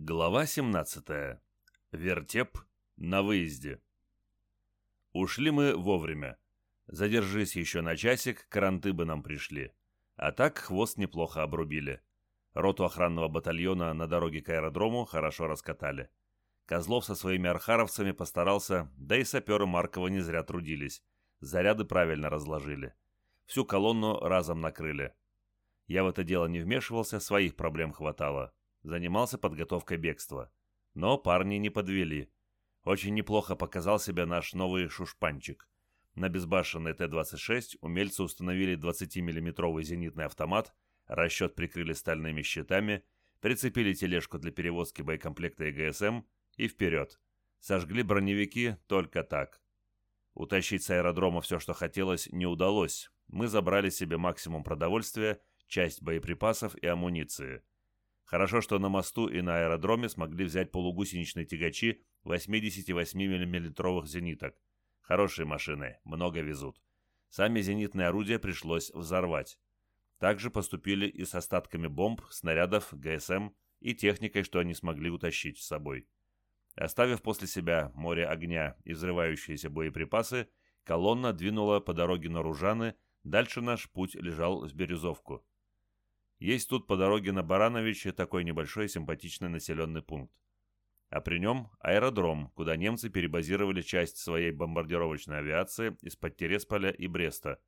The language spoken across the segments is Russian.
Глава 17. Вертеп на выезде. Ушли мы вовремя. Задержись еще на часик, каранты бы нам пришли. А так хвост неплохо обрубили. Роту охранного батальона на дороге к аэродрому хорошо раскатали. Козлов со своими архаровцами постарался, да и саперы Маркова не зря трудились. Заряды правильно разложили. Всю колонну разом накрыли. Я в это дело не вмешивался, своих проблем хватало занимался подготовкой бегства. Но парни не подвели. Очень неплохо показал себя наш новый шушпанчик. На безбашенный Т-26 умельцы установили 20-миллиметровый зенитный автомат, расчет прикрыли стальными щитами, прицепили тележку для перевозки боекомплекта и ГСМ и вперед. Сожгли броневики только так. Утащить с аэродрома все, что хотелось, не удалось. Мы забрали себе максимум продовольствия, часть боеприпасов и амуниции – Хорошо, что на мосту и на аэродроме смогли взять полугусеничные тягачи 88 миллиметровых зениток. Хорошие машины, много везут. Сами зенитные орудия пришлось взорвать. Также поступили и с остатками бомб, снарядов, ГСМ и техникой, что они смогли утащить с собой. Оставив после себя море огня и взрывающиеся боеприпасы, колонна двинула по дороге на Ружаны, дальше наш путь лежал в Березовку. Есть тут по дороге на Барановиче такой небольшой симпатичный населенный пункт. А при нем аэродром, куда немцы перебазировали часть своей бомбардировочной авиации из-под Тересполя и Бреста.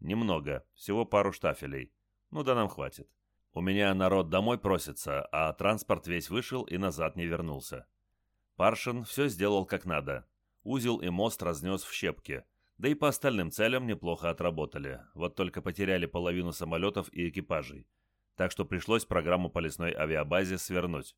Немного, всего пару штафелей. Ну да нам хватит. У меня народ домой просится, а транспорт весь вышел и назад не вернулся. Паршин все сделал как надо. Узел и мост разнес в щепки. Да и по остальным целям неплохо отработали. Вот только потеряли половину самолетов и экипажей так что пришлось программу по лесной авиабазе свернуть.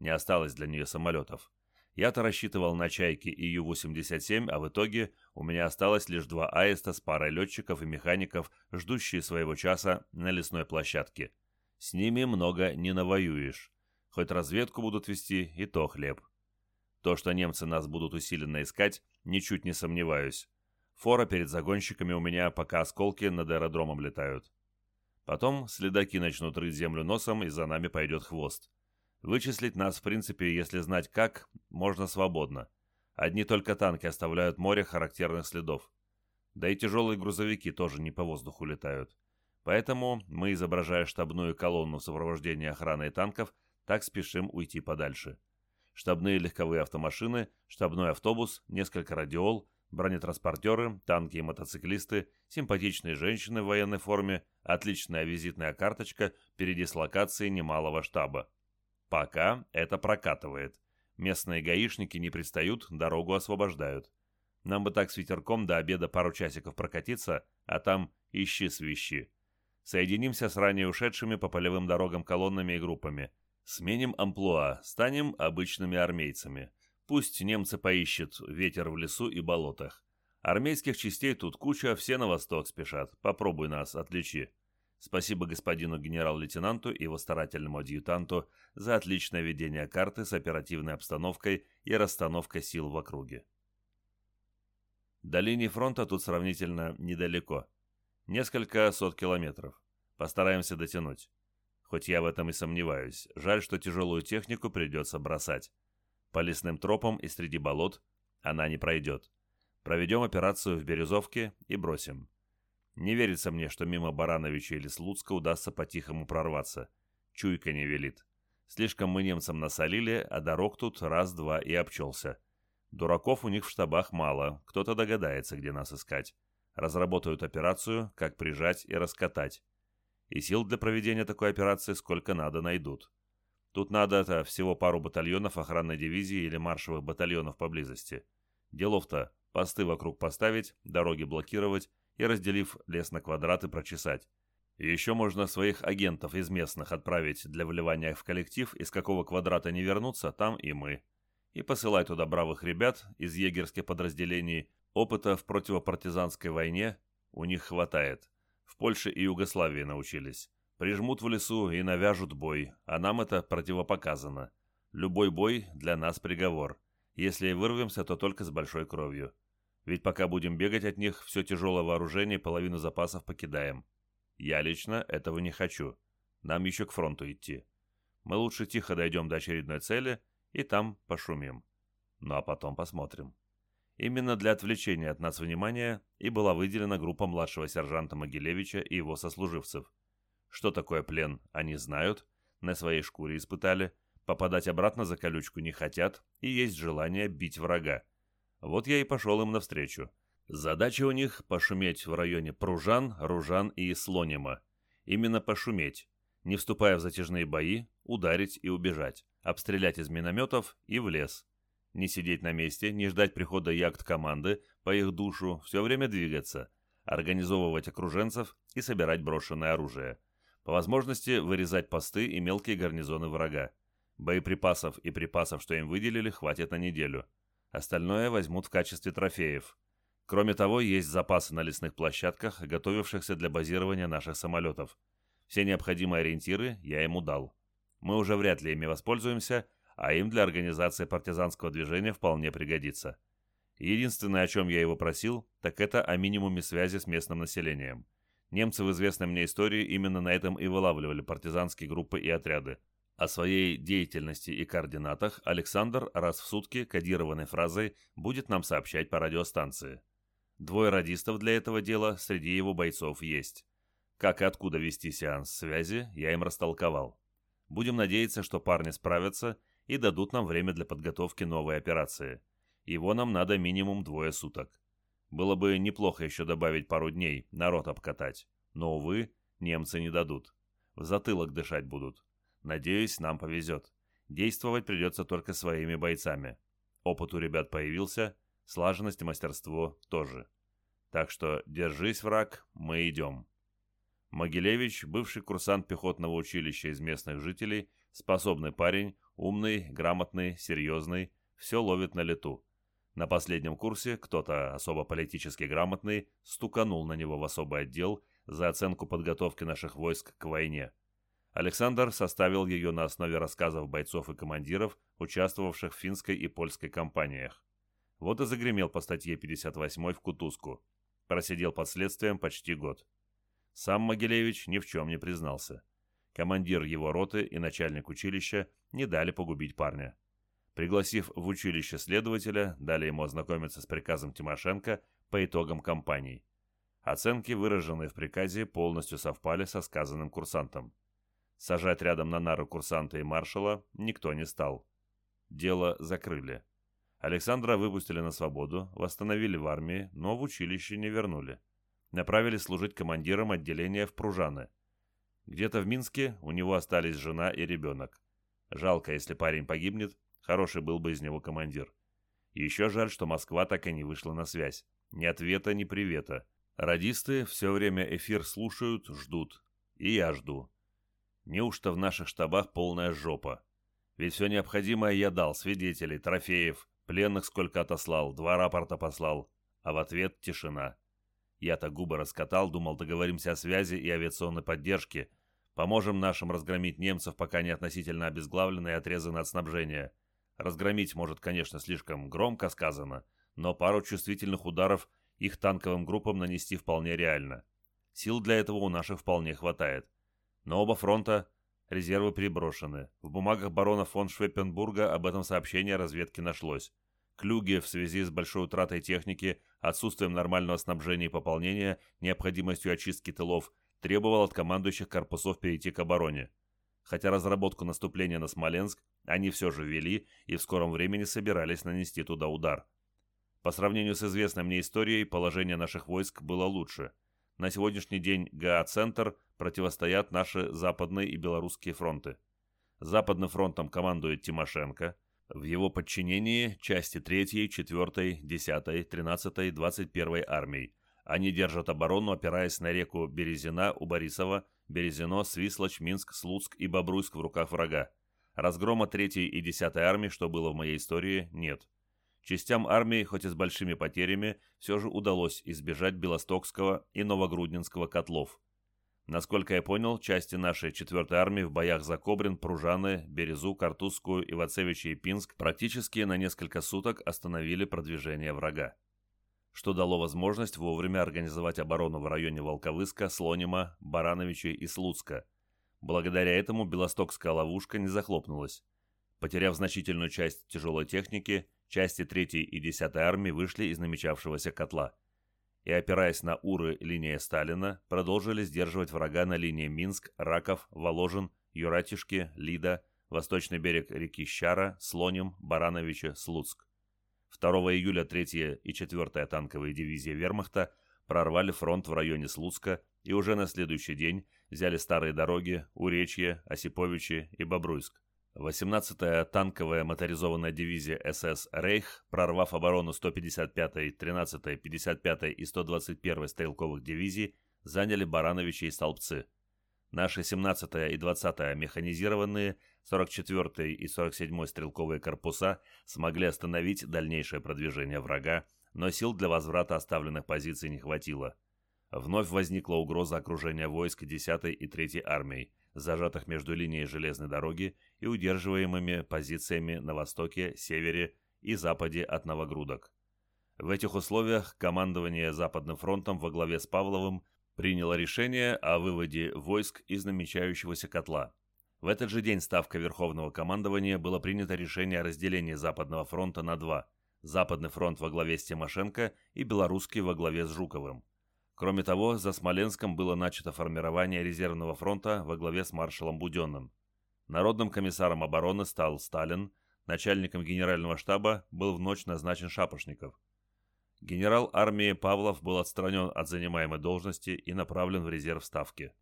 Не осталось для нее самолетов. Я-то рассчитывал на «Чайки» и Ю-87, а в итоге у меня осталось лишь два аиста с парой летчиков и механиков, ждущие своего часа на лесной площадке. С ними много не навоюешь. Хоть разведку будут вести, и то хлеб. То, что немцы нас будут усиленно искать, ничуть не сомневаюсь. Фора перед загонщиками у меня, пока осколки над аэродромом летают. Потом следаки начнут рыть землю носом, и за нами пойдет хвост. Вычислить нас, в принципе, если знать как, можно свободно. Одни только танки оставляют море характерных следов. Да и тяжелые грузовики тоже не по воздуху летают. Поэтому мы, изображая штабную колонну в сопровождении охраны и танков, так спешим уйти подальше. Штабные легковые автомашины, штабной автобус, несколько радиол, бронетранспортеры, танки и мотоциклисты, симпатичные женщины в военной форме, отличная визитная карточка передислокации немалого штаба. Пока это прокатывает. Местные гаишники не пристают, дорогу освобождают. Нам бы так с ветерком до обеда пару часиков прокатиться, а там ищи свищи. Соединимся с ранее ушедшими по полевым дорогам колоннами и группами. Сменим амплуа, станем обычными армейцами. Пусть немцы поищут ветер в лесу и болотах. Армейских частей тут куча, все на восток спешат. Попробуй нас, отличи. Спасибо господину генерал-лейтенанту и его старательному адъютанту за отличное ведение карты с оперативной обстановкой и расстановкой сил в округе. До линии фронта тут сравнительно недалеко. Несколько сот километров. Постараемся дотянуть. Хоть я в этом и сомневаюсь. Жаль, что тяжелую технику придется бросать. По лесным тропам и среди болот она не пройдет. Проведем операцию в Березовке и бросим. Не верится мне, что мимо Барановича или Слуцка удастся по-тихому прорваться. Чуйка не велит. Слишком мы немцам насолили, а дорог тут раз-два и обчелся. Дураков у них в штабах мало, кто-то догадается, где нас искать. Разработают операцию, как прижать и раскатать. И сил для проведения такой операции сколько надо найдут. Тут надо это всего пару батальонов охранной дивизии или маршевых батальонов поблизости. Делов-то посты вокруг поставить, дороги блокировать и, разделив лес на квадраты, прочесать. И еще можно своих агентов из местных отправить для вливания в коллектив, из какого квадрата не вернуться, там и мы. И посылать туда бравых ребят из егерских подразделений. Опыта в противопартизанской войне у них хватает. В Польше и Югославии научились. Прижмут в лесу и навяжут бой, а нам это противопоказано. Любой бой для нас приговор. Если и вырвемся, то только с большой кровью. Ведь пока будем бегать от них, все тяжелое вооружение половину запасов покидаем. Я лично этого не хочу. Нам еще к фронту идти. Мы лучше тихо дойдем до очередной цели и там пошумим. Ну а потом посмотрим. Именно для отвлечения от нас внимания и была выделена группа младшего сержанта Могилевича и его сослуживцев. Что такое плен, они знают, на своей шкуре испытали, попадать обратно за колючку не хотят и есть желание бить врага. Вот я и пошел им навстречу. Задача у них – пошуметь в районе Пружан, Ружан и Слонима. Именно пошуметь, не вступая в затяжные бои, ударить и убежать, обстрелять из минометов и в лес. Не сидеть на месте, не ждать прихода яхт команды по их душу, все время двигаться, организовывать окруженцев и собирать брошенное оружие. По возможности вырезать посты и мелкие гарнизоны врага. Боеприпасов и припасов, что им выделили, хватит на неделю. Остальное возьмут в качестве трофеев. Кроме того, есть запасы на лесных площадках, готовившихся для базирования наших самолетов. Все необходимые ориентиры я ему дал. Мы уже вряд ли ими воспользуемся, а им для организации партизанского движения вполне пригодится. Единственное, о чем я его просил, так это о минимуме связи с местным населением. Немцы в известной мне истории именно на этом и вылавливали партизанские группы и отряды. О своей деятельности и координатах Александр раз в сутки кодированной фразой будет нам сообщать по радиостанции. Двое радистов для этого дела среди его бойцов есть. Как и откуда вести сеанс связи, я им растолковал. Будем надеяться, что парни справятся и дадут нам время для подготовки новой операции. Его нам надо минимум двое суток. Было бы неплохо еще добавить пару дней, народ обкатать. Но, увы, немцы не дадут. В затылок дышать будут. Надеюсь, нам повезет. Действовать придется только своими бойцами. Опыт у ребят появился, слаженность и мастерство тоже. Так что держись, враг, мы идем. Могилевич, бывший курсант пехотного училища из местных жителей, способный парень, умный, грамотный, серьезный, все ловит на лету. На последнем курсе кто-то особо политически грамотный стуканул на него в особый отдел за оценку подготовки наших войск к войне. Александр составил ее на основе рассказов бойцов и командиров, участвовавших в финской и польской кампаниях. Вот и загремел по статье 58 в Кутузку. Просидел под следствием почти год. Сам Могилевич ни в чем не признался. Командир его роты и начальник училища не дали погубить парня. Пригласив в училище следователя, дали ему ознакомиться с приказом Тимошенко по итогам кампании. Оценки, выраженные в приказе, полностью совпали со сказанным курсантом. Сажать рядом на нары курсанта и маршала никто не стал. Дело закрыли. Александра выпустили на свободу, восстановили в армии, но в училище не вернули направили служить командиром отделения в Пружаны. Где-то в Минске у него остались жена и ребенок. Жалко, если парень погибнет, хороший был бы из него командир. еще жаль, что Москва так и не вышла на связь. Ни ответа, ни привета. Радисты все время эфир слушают, ждут. И я жду. Неужто в наших штабах полная жопа? Ведь все необходимое я дал, свидетелей, трофеев, пленных сколько отослал, два рапорта послал, а в ответ тишина. Я-то губы раскатал, думал, договоримся о связи и авиационной поддержке. Поможем нашим разгромить немцев, пока не относительно обезглавлены и отрезаны от снабжения. Разгромить, может, конечно, слишком громко сказано, но пару чувствительных ударов их танковым группам нанести вполне реально. Сил для этого у наших вполне хватает. Но оба фронта резервы переброшены. В бумагах барона фон Швеппенбурга об этом сообщение разведки нашлось. Клюге в связи с большой утратой техники, отсутствием нормального снабжения и пополнения, необходимостью очистки тылов, требовал от командующих корпусов перейти к обороне. Хотя разработку наступления на Смоленск они все же вели и в скором времени собирались нанести туда удар. По сравнению с известной мне историей, положение наших войск было лучше. На сегодняшний день ГА-центр противостоят наши западные и белорусские фронты. Западным фронтом командует Тимошенко – в его подчинении части 3, 4, 10, 13, 21 армий. Они держат оборону, опираясь на реку Березина у Борисова, Березино, Свислочь, Минск, Слуцк и Бобруйск в руках врага. Разгрома 3 и 10 армии, что было в моей истории, нет. Частям армии, хоть и с большими потерями, все же удалось избежать Белостокского и Новогрудненского котлов. Насколько я понял, части нашей 4-й армии в боях за Кобрин, Пружаны, Березу, Картузскую, Ивацевичи и Пинск практически на несколько суток остановили продвижение врага, что дало возможность вовремя организовать оборону в районе Волковыска, Слонима, Барановичей и Слуцка. Благодаря этому Белостокская ловушка не захлопнулась. Потеряв значительную часть тяжелой техники, части 3 и 10 армии вышли из намечавшегося котла и, опираясь на Уры линии Сталина, продолжили сдерживать врага на линии Минск, Раков, Воложин, Юратишки, Лида, восточный берег реки Щара, Слоним, Барановича, Слуцк. 2 июля 3 и 4 танковые дивизии вермахта прорвали фронт в районе Слуцка и уже на следующий день взяли старые дороги Уречье, Осиповичи и Бобруйск. 18-я танковая моторизованная дивизия СС «Рейх», прорвав оборону 155-й, 13-й, 55-й и 121-й стрелковых дивизий, заняли Барановичи и Столбцы. Наши 17-я и 20-я механизированные, 44-й и 47-й стрелковые корпуса смогли остановить дальнейшее продвижение врага, но сил для возврата оставленных позиций не хватило. Вновь возникла угроза окружения войск 10-й и 3-й армий, зажатых между линией железной дороги и удерживаемыми позициями на востоке, севере и западе от Новогрудок. В этих условиях командование Западным фронтом во главе с Павловым приняло решение о выводе войск из намечающегося котла. В этот же день Ставка Верховного командования было принято решение о разделении Западного фронта на два – Западный фронт во главе с Тимошенко и Белорусский во главе с Жуковым. Кроме того, за Смоленском было начато формирование резервного фронта во главе с маршалом Буденным. Народным комиссаром обороны стал Сталин, начальником генерального штаба был в ночь назначен Шапошников. Генерал армии Павлов был отстранен от занимаемой должности и направлен в резерв Ставки.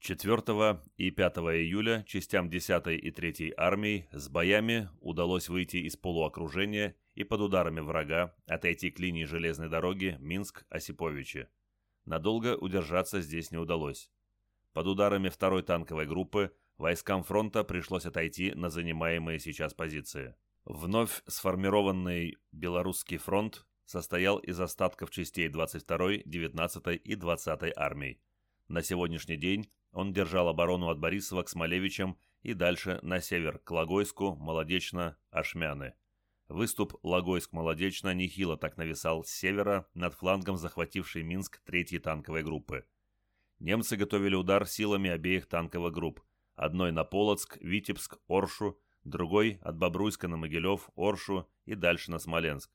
4 и 5 июля частям 10 и 3 армий с боями удалось выйти из полуокружения и под ударами врага отойти к линии железной дороги Минск-Осиповичи. Надолго удержаться здесь не удалось. Под ударами второй танковой группы войскам фронта пришлось отойти на занимаемые сейчас позиции. Вновь сформированный Белорусский фронт состоял из остатков частей 22-й, 19-й и 20-й армий. На сегодняшний день он держал оборону от Борисова к Смолевичам и дальше на север к Логойску, Молодечно, Ашмяны. Выступ Логойск-Молодечно нехило так нависал с севера над флангом захватившей Минск третьей танковой группы. Немцы готовили удар силами обеих танковых групп, одной на Полоцк, Витебск, Оршу, другой от Бобруйска на Могилев, Оршу и дальше на Смоленск.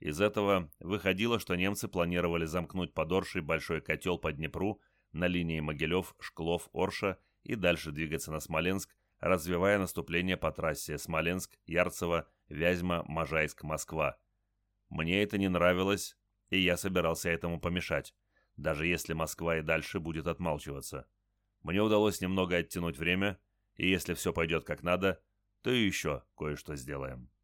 Из этого выходило, что немцы планировали замкнуть под Оршей большой котел по Днепру на линии Могилев, Шклов, Орша и дальше двигаться на Смоленск, развивая наступление по трассе Смоленск, Ярцево, Вязьма, Можайск, Москва. Мне это не нравилось, и я собирался этому помешать, даже если Москва и дальше будет отмалчиваться. Мне удалось немного оттянуть время, и если все пойдет как надо, то еще кое-что сделаем.